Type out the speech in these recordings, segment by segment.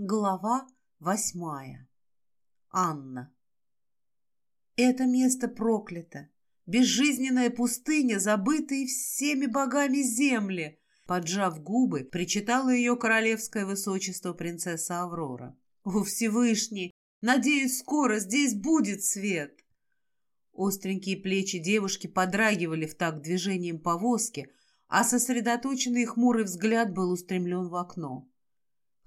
Глава восьмая. Анна. Это место проклято. Безжизненная пустыня, забытая всеми богами земли. Поджав губы, причитала ее королевское высочество принцесса Аврора. О, Всевышний! Надеюсь, скоро здесь будет свет. Остренькие плечи девушки подрагивали в такт движением повозки, а сосредоточенный хмурый взгляд был устремлен в окно.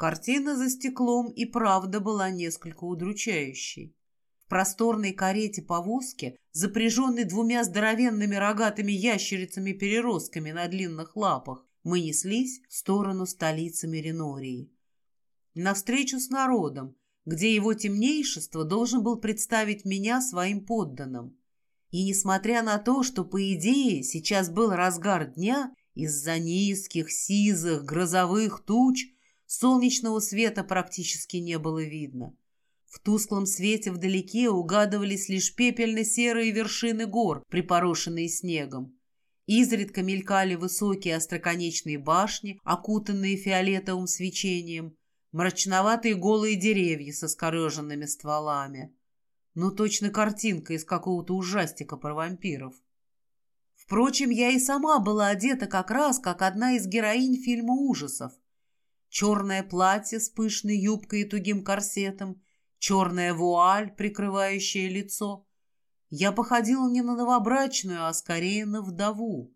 Картина за стеклом и правда была несколько удручающей. В просторной карете-повозке, запряженной двумя здоровенными рогатыми ящерицами-переростками на длинных лапах, мы неслись в сторону столицы Меринории. Навстречу с народом, где его темнейшество должен был представить меня своим подданным. И несмотря на то, что, по идее, сейчас был разгар дня, из-за низких, сизых, грозовых туч – Солнечного света практически не было видно. В тусклом свете вдалеке угадывались лишь пепельно-серые вершины гор, припорошенные снегом. Изредка мелькали высокие остроконечные башни, окутанные фиолетовым свечением, мрачноватые голые деревья со скореженными стволами. Ну, точно картинка из какого-то ужастика про вампиров. Впрочем, я и сама была одета как раз, как одна из героинь фильма ужасов черное платье с пышной юбкой и тугим корсетом, черная вуаль, прикрывающая лицо. Я походила не на новобрачную, а скорее на вдову.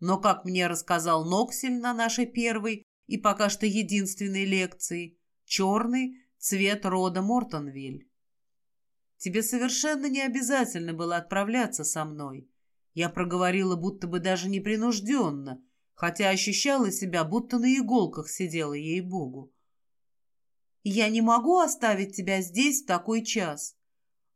Но, как мне рассказал Ноксель на нашей первой и пока что единственной лекции, черный — цвет рода Мортонвиль. Тебе совершенно не обязательно было отправляться со мной. Я проговорила будто бы даже непринужденно — хотя ощущала себя, будто на иголках сидела ей-богу. «Я не могу оставить тебя здесь в такой час».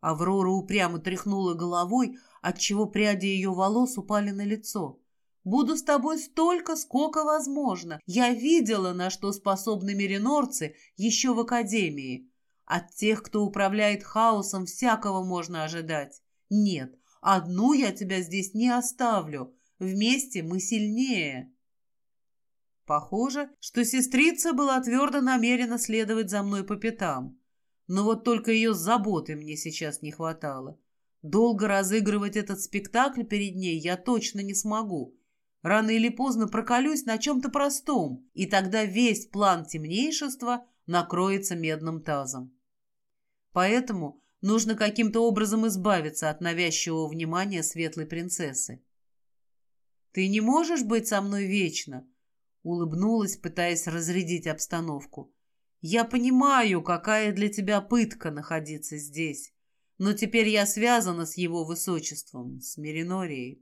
Аврора упрямо тряхнула головой, отчего пряди ее волос упали на лицо. «Буду с тобой столько, сколько возможно. Я видела, на что способны меринорцы еще в Академии. От тех, кто управляет хаосом, всякого можно ожидать. Нет, одну я тебя здесь не оставлю. Вместе мы сильнее». Похоже, что сестрица была твердо намерена следовать за мной по пятам. Но вот только ее заботы мне сейчас не хватало. Долго разыгрывать этот спектакль перед ней я точно не смогу. Рано или поздно проколюсь на чем-то простом, и тогда весь план темнейшества накроется медным тазом. Поэтому нужно каким-то образом избавиться от навязчивого внимания светлой принцессы. «Ты не можешь быть со мной вечно?» Улыбнулась, пытаясь разрядить обстановку. «Я понимаю, какая для тебя пытка находиться здесь, но теперь я связана с его высочеством, с Меринорией».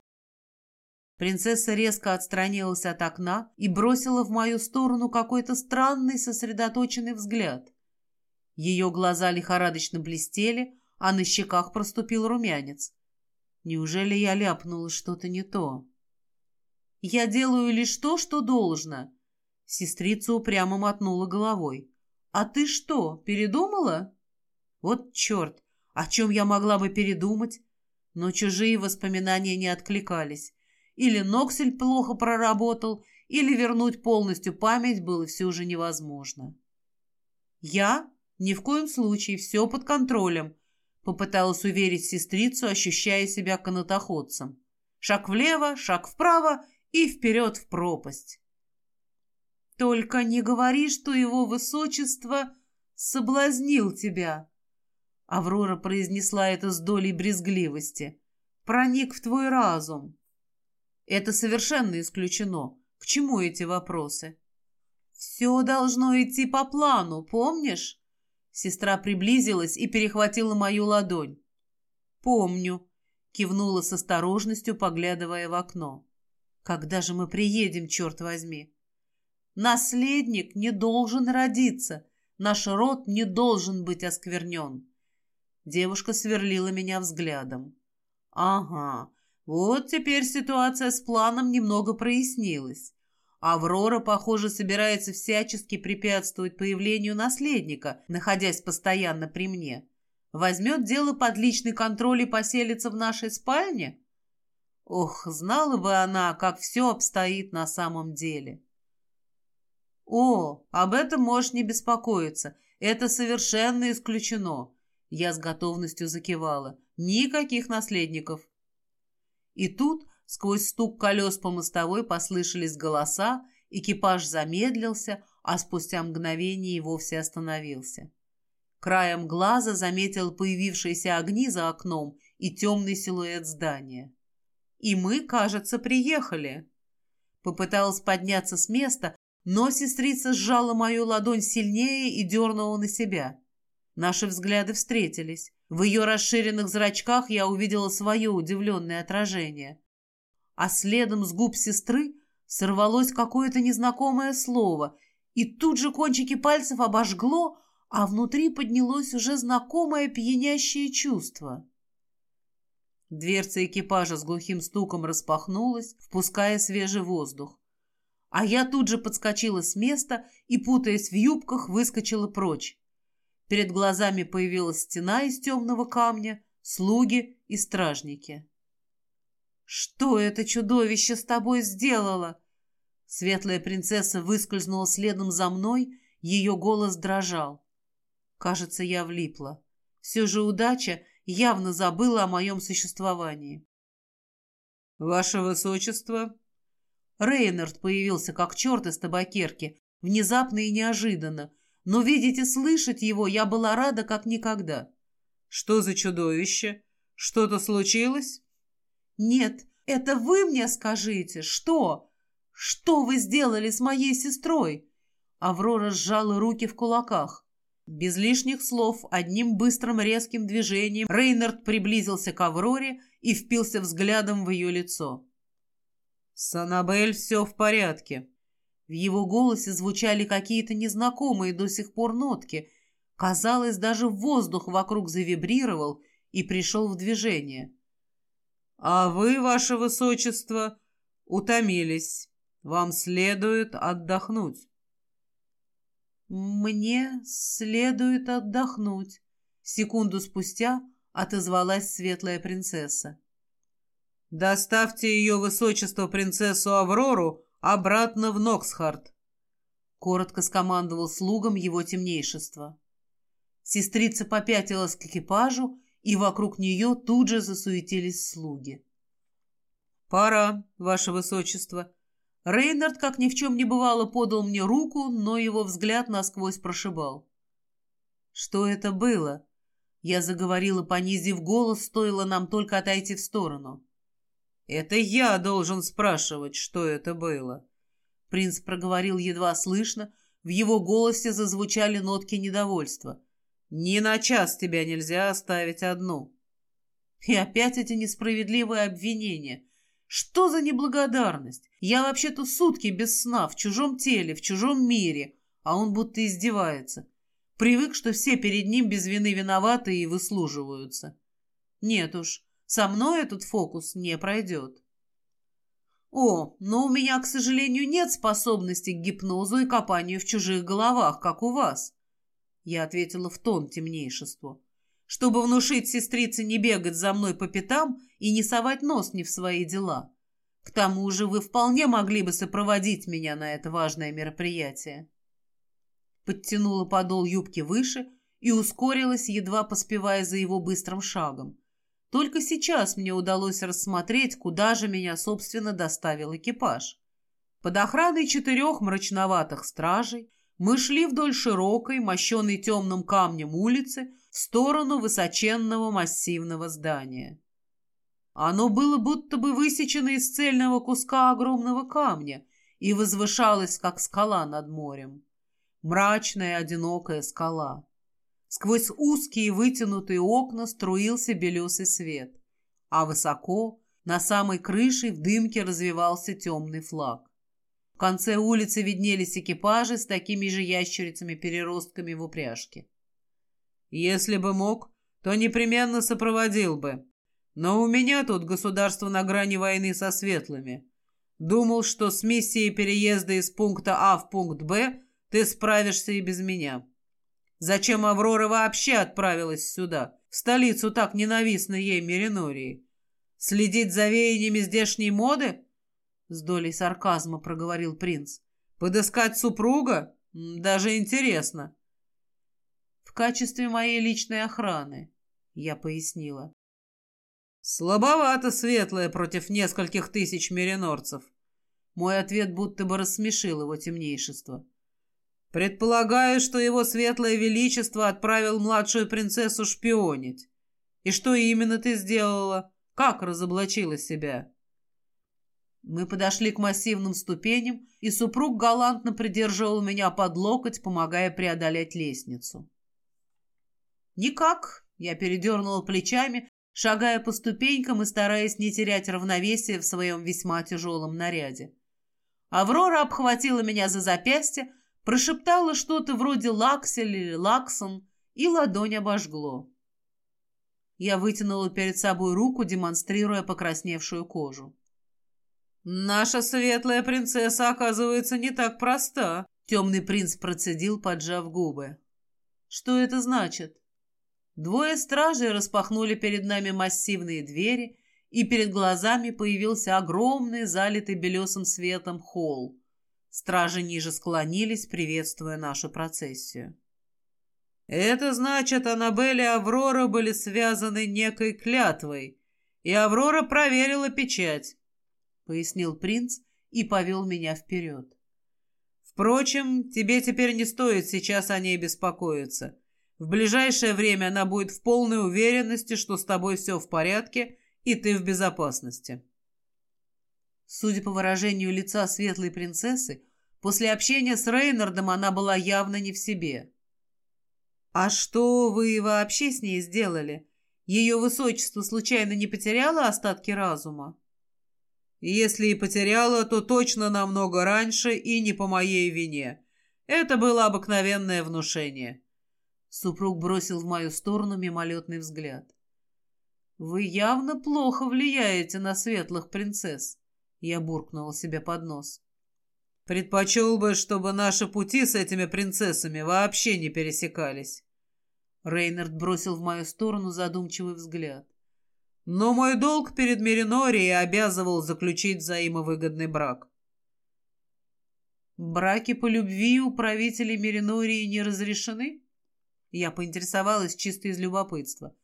Принцесса резко отстранилась от окна и бросила в мою сторону какой-то странный сосредоточенный взгляд. Ее глаза лихорадочно блестели, а на щеках проступил румянец. Неужели я ляпнула что-то не то? Я делаю лишь то, что должно. Сестрица упрямо мотнула головой. А ты что, передумала? Вот черт, о чем я могла бы передумать? Но чужие воспоминания не откликались. Или Ноксель плохо проработал, или вернуть полностью память было все же невозможно. Я ни в коем случае, все под контролем, попыталась уверить сестрицу, ощущая себя канатоходцем. Шаг влево, шаг вправо и вперед в пропасть. Только не говори, что его высочество соблазнил тебя. Аврора произнесла это с долей брезгливости. Проник в твой разум. Это совершенно исключено. К чему эти вопросы? Все должно идти по плану, помнишь? Сестра приблизилась и перехватила мою ладонь. «Помню», — кивнула с осторожностью, поглядывая в окно. Когда же мы приедем, черт возьми? Наследник не должен родиться. Наш род не должен быть осквернен. Девушка сверлила меня взглядом. Ага, вот теперь ситуация с планом немного прояснилась. Аврора, похоже, собирается всячески препятствовать появлению наследника, находясь постоянно при мне. Возьмет дело под личный контроль и поселится в нашей спальне? Ох, знала бы она, как все обстоит на самом деле. О, об этом можешь не беспокоиться. Это совершенно исключено. Я с готовностью закивала. Никаких наследников. И тут, сквозь стук колес по мостовой, послышались голоса, экипаж замедлился, а спустя мгновение и вовсе остановился. Краем глаза заметил появившиеся огни за окном и темный силуэт здания. И мы, кажется, приехали. Попыталась подняться с места, но сестрица сжала мою ладонь сильнее и дернула на себя. Наши взгляды встретились. В ее расширенных зрачках я увидела свое удивленное отражение. А следом с губ сестры сорвалось какое-то незнакомое слово, и тут же кончики пальцев обожгло, а внутри поднялось уже знакомое пьянящее чувство. Дверца экипажа с глухим стуком распахнулась, впуская свежий воздух. А я тут же подскочила с места и, путаясь в юбках, выскочила прочь. Перед глазами появилась стена из темного камня, слуги и стражники. «Что это чудовище с тобой сделало?» Светлая принцесса выскользнула следом за мной, ее голос дрожал. Кажется, я влипла. Все же удача явно забыла о моем существовании. «Ваше Высочество!» Рейнард появился как черт из табакерки, внезапно и неожиданно, но видеть и слышать его я была рада как никогда. «Что за чудовище? Что-то случилось?» «Нет, это вы мне скажите, что? Что вы сделали с моей сестрой?» Аврора сжала руки в кулаках. Без лишних слов, одним быстрым резким движением Рейнард приблизился к Авроре и впился взглядом в ее лицо. «С Аннабель все в порядке». В его голосе звучали какие-то незнакомые до сих пор нотки. Казалось, даже воздух вокруг завибрировал и пришел в движение. «А вы, ваше высочество, утомились. Вам следует отдохнуть». «Мне следует отдохнуть», — секунду спустя отозвалась светлая принцесса. «Доставьте ее высочество принцессу Аврору обратно в Ноксхарт», — коротко скомандовал слугам его темнейшества. Сестрица попятилась к экипажу, и вокруг нее тут же засуетились слуги. «Пора, ваше высочество», Рейнард, как ни в чем не бывало, подал мне руку, но его взгляд насквозь прошибал. «Что это было?» Я заговорила, понизив голос, стоило нам только отойти в сторону. «Это я должен спрашивать, что это было». Принц проговорил едва слышно, в его голосе зазвучали нотки недовольства. «Ни на час тебя нельзя оставить одну». И опять эти несправедливые обвинения. Что за неблагодарность? Я вообще-то сутки без сна, в чужом теле, в чужом мире, а он будто издевается. Привык, что все перед ним без вины виноваты и выслуживаются. Нет уж, со мной этот фокус не пройдет. О, но у меня, к сожалению, нет способности к гипнозу и копанию в чужих головах, как у вас. Я ответила в тон темнейшеству чтобы внушить сестрице не бегать за мной по пятам и не совать нос не в свои дела. К тому же вы вполне могли бы сопроводить меня на это важное мероприятие. Подтянула подол юбки выше и ускорилась, едва поспевая за его быстрым шагом. Только сейчас мне удалось рассмотреть, куда же меня, собственно, доставил экипаж. Под охраной четырех мрачноватых стражей мы шли вдоль широкой, мощенной темным камнем улицы, в сторону высоченного массивного здания. Оно было будто бы высечено из цельного куска огромного камня и возвышалось, как скала над морем. Мрачная одинокая скала. Сквозь узкие вытянутые окна струился белесый свет, а высоко, на самой крыше, в дымке развивался темный флаг. В конце улицы виднелись экипажи с такими же ящерицами-переростками в упряжке. Если бы мог, то непременно сопроводил бы. Но у меня тут государство на грани войны со светлыми. Думал, что с миссией переезда из пункта А в пункт Б ты справишься и без меня. Зачем Аврора вообще отправилась сюда, в столицу так ненавистной ей Меринории? Следить за веяниями здешней моды? С долей сарказма проговорил принц. Подыскать супруга? Даже интересно. В качестве моей личной охраны, я пояснила. Слабовато светлое против нескольких тысяч меринорцев. Мой ответ будто бы рассмешил его темнейшество. Предполагаю, что его светлое величество отправил младшую принцессу шпионить. И что именно ты сделала? Как разоблачила себя? Мы подошли к массивным ступеням, и супруг галантно придерживал меня под локоть, помогая преодолеть лестницу. «Никак», — я передернула плечами, шагая по ступенькам и стараясь не терять равновесие в своем весьма тяжелом наряде. Аврора обхватила меня за запястье, прошептала что-то вроде «лаксель» или «лаксон», и ладонь обожгло. Я вытянула перед собой руку, демонстрируя покрасневшую кожу. «Наша светлая принцесса, оказывается, не так проста», — темный принц процедил, поджав губы. «Что это значит?» Двое стражей распахнули перед нами массивные двери, и перед глазами появился огромный, залитый белесым светом холл. Стражи ниже склонились, приветствуя нашу процессию. «Это значит, Аннабель и Аврора были связаны некой клятвой, и Аврора проверила печать», — пояснил принц и повел меня вперед. «Впрочем, тебе теперь не стоит сейчас о ней беспокоиться». В ближайшее время она будет в полной уверенности, что с тобой все в порядке и ты в безопасности. Судя по выражению лица светлой принцессы, после общения с Рейнардом она была явно не в себе. «А что вы вообще с ней сделали? Ее высочество случайно не потеряло остатки разума?» «Если и потеряла, то точно намного раньше и не по моей вине. Это было обыкновенное внушение». Супруг бросил в мою сторону мимолетный взгляд. «Вы явно плохо влияете на светлых принцесс», — я буркнула себе под нос. «Предпочел бы, чтобы наши пути с этими принцессами вообще не пересекались». Рейнард бросил в мою сторону задумчивый взгляд. «Но мой долг перед Меринорией обязывал заключить взаимовыгодный брак». «Браки по любви у правителей Меринории не разрешены?» Я поинтересовалась чисто из любопытства.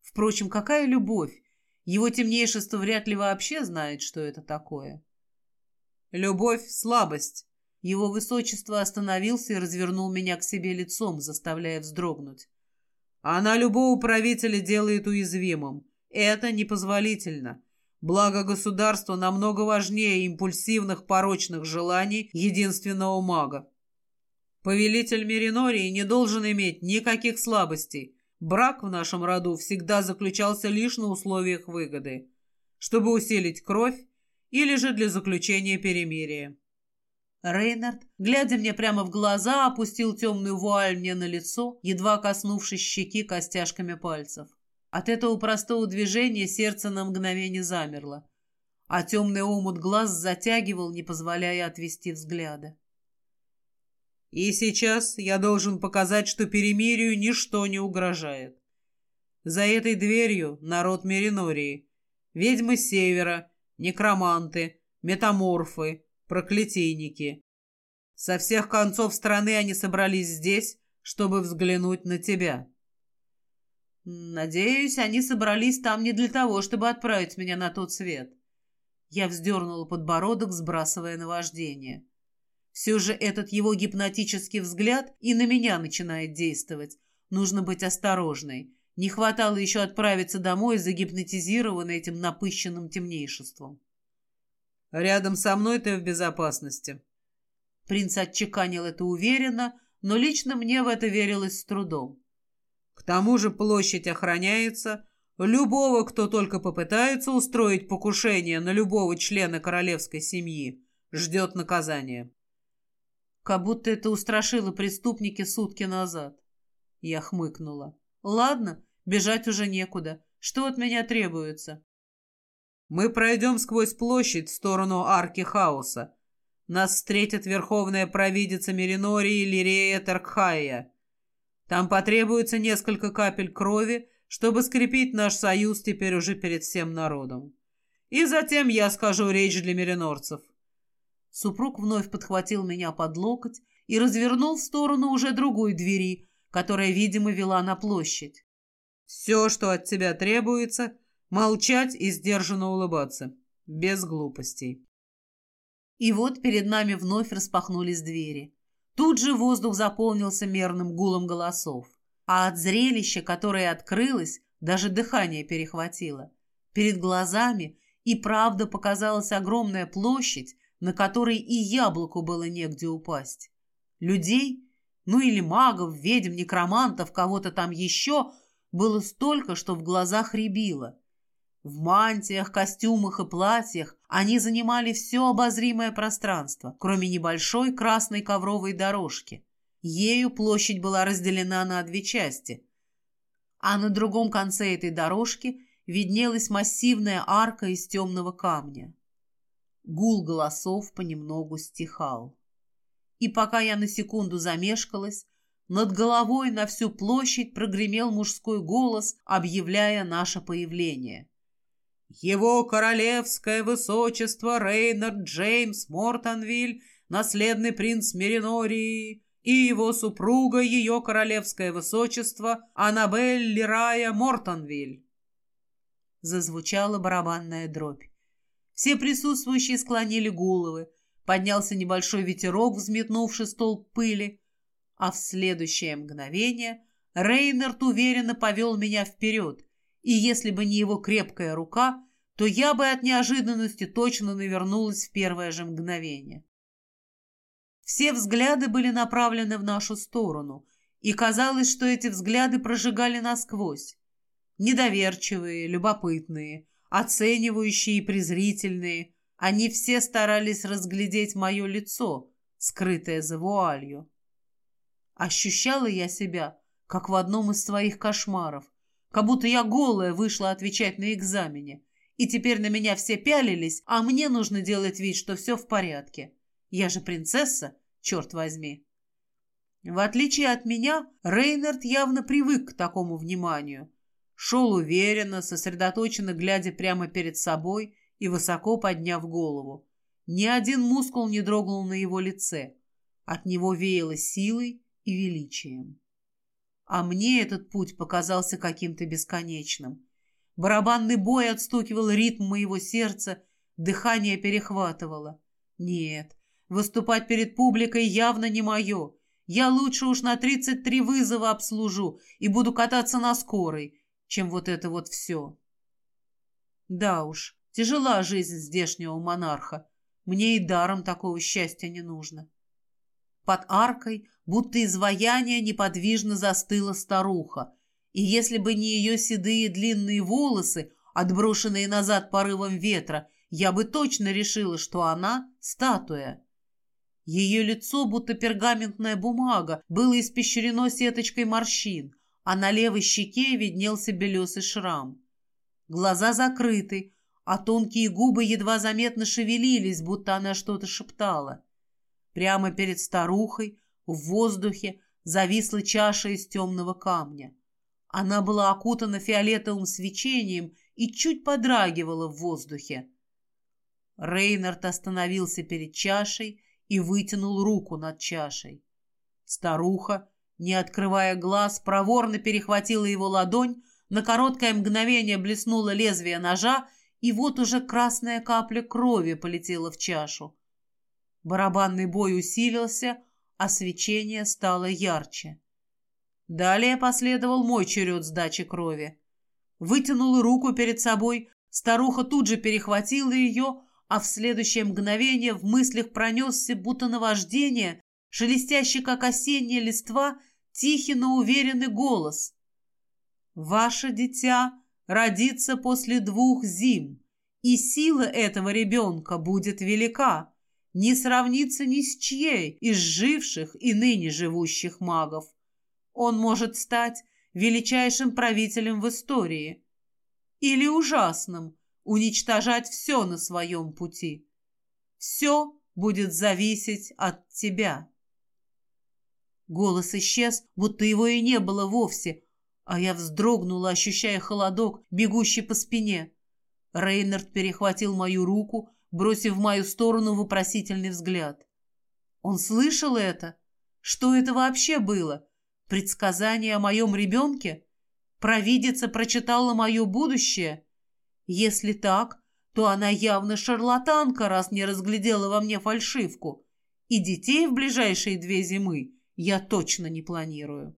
Впрочем, какая любовь? Его темнейшество вряд ли вообще знает, что это такое. Любовь — слабость. Его высочество остановился и развернул меня к себе лицом, заставляя вздрогнуть. Она любого правителя делает уязвимым. Это непозволительно. Благо государства намного важнее импульсивных порочных желаний единственного мага. Повелитель Меринории не должен иметь никаких слабостей. Брак в нашем роду всегда заключался лишь на условиях выгоды, чтобы усилить кровь или же для заключения перемирия. Рейнард, глядя мне прямо в глаза, опустил темную вуаль мне на лицо, едва коснувшись щеки костяшками пальцев. От этого простого движения сердце на мгновение замерло, а темный омут глаз затягивал, не позволяя отвести взгляда. И сейчас я должен показать, что перемирию ничто не угрожает. За этой дверью народ Меринории, ведьмы севера, некроманты, метаморфы, проклятийники. Со всех концов страны они собрались здесь, чтобы взглянуть на тебя. Надеюсь, они собрались там не для того, чтобы отправить меня на тот свет. Я вздернула подбородок, сбрасывая наваждение. Все же этот его гипнотический взгляд и на меня начинает действовать. Нужно быть осторожной. Не хватало еще отправиться домой, загипнотизированной этим напыщенным темнейшеством. «Рядом со мной ты в безопасности». Принц отчеканил это уверенно, но лично мне в это верилось с трудом. «К тому же площадь охраняется. Любого, кто только попытается устроить покушение на любого члена королевской семьи, ждет наказание». Как будто это устрашило преступники сутки назад. Я хмыкнула. Ладно, бежать уже некуда. Что от меня требуется? Мы пройдем сквозь площадь в сторону арки хаоса. Нас встретит верховная провидица Меринории Лирея Таркхая. Там потребуется несколько капель крови, чтобы скрепить наш союз теперь уже перед всем народом. И затем я скажу речь для меринорцев. Супруг вновь подхватил меня под локоть и развернул в сторону уже другой двери, которая, видимо, вела на площадь. «Все, что от тебя требуется, молчать и сдержанно улыбаться, без глупостей». И вот перед нами вновь распахнулись двери. Тут же воздух заполнился мерным гулом голосов, а от зрелища, которое открылось, даже дыхание перехватило. Перед глазами и правда показалась огромная площадь, на которой и яблоку было негде упасть. Людей, ну или магов, ведьм, некромантов, кого-то там еще, было столько, что в глазах рябило. В мантиях, костюмах и платьях они занимали все обозримое пространство, кроме небольшой красной ковровой дорожки. Ею площадь была разделена на две части. А на другом конце этой дорожки виднелась массивная арка из темного камня. Гул голосов понемногу стихал. И пока я на секунду замешкалась, над головой на всю площадь прогремел мужской голос, объявляя наше появление. «Его королевское высочество Рейнард Джеймс Мортонвиль, наследный принц Меринории, и его супруга, ее королевское высочество Аннабель Лирая Мортонвиль». Зазвучала барабанная дробь. Все присутствующие склонили головы, поднялся небольшой ветерок, взметнувший столб пыли, а в следующее мгновение Рейнард уверенно повел меня вперед, и если бы не его крепкая рука, то я бы от неожиданности точно навернулась в первое же мгновение. Все взгляды были направлены в нашу сторону, и казалось, что эти взгляды прожигали насквозь. Недоверчивые, любопытные, оценивающие и презрительные, они все старались разглядеть мое лицо, скрытое за вуалью. Ощущала я себя, как в одном из своих кошмаров, как будто я голая вышла отвечать на экзамене, и теперь на меня все пялились, а мне нужно делать вид, что все в порядке. Я же принцесса, черт возьми. В отличие от меня, Рейнард явно привык к такому вниманию. Шел уверенно, сосредоточенно глядя прямо перед собой и высоко подняв голову. Ни один мускул не дрогнул на его лице. От него веяло силой и величием. А мне этот путь показался каким-то бесконечным. Барабанный бой отстукивал ритм моего сердца, дыхание перехватывало. Нет, выступать перед публикой явно не мое. Я лучше уж на 33 вызова обслужу и буду кататься на скорой, чем вот это вот все. Да уж, тяжела жизнь здешнего монарха. Мне и даром такого счастья не нужно. Под аркой, будто изваяние, неподвижно застыла старуха. И если бы не ее седые длинные волосы, отброшенные назад порывом ветра, я бы точно решила, что она — статуя. Ее лицо, будто пергаментная бумага, было испещрено сеточкой морщин, а на левой щеке виднелся белесый шрам. Глаза закрыты, а тонкие губы едва заметно шевелились, будто она что-то шептала. Прямо перед старухой в воздухе зависла чаша из темного камня. Она была окутана фиолетовым свечением и чуть подрагивала в воздухе. Рейнард остановился перед чашей и вытянул руку над чашей. Старуха, не открывая глаз, проворно перехватила его ладонь, на короткое мгновение блеснуло лезвие ножа, и вот уже красная капля крови полетела в чашу. Барабанный бой усилился, а свечение стало ярче. Далее последовал мой черед сдачи крови. Вытянула руку перед собой, старуха тут же перехватила ее, а в следующее мгновение в мыслях пронесся, будто наваждение, шелестящий, как осенняя листва, тихий, но уверенный голос. «Ваше дитя родится после двух зим, и сила этого ребенка будет велика не сравнится ни с чьей из живших и ныне живущих магов. Он может стать величайшим правителем в истории или ужасным, уничтожать все на своем пути. Все будет зависеть от тебя. Голос исчез, будто его и не было вовсе, а я вздрогнула, ощущая холодок, бегущий по спине. Рейнард перехватил мою руку, бросив в мою сторону вопросительный взгляд. Он слышал это? Что это вообще было? Предсказание о моем ребенке? Провидица прочитала мое будущее? Если так, то она явно шарлатанка, раз не разглядела во мне фальшивку. И детей в ближайшие две зимы я точно не планирую.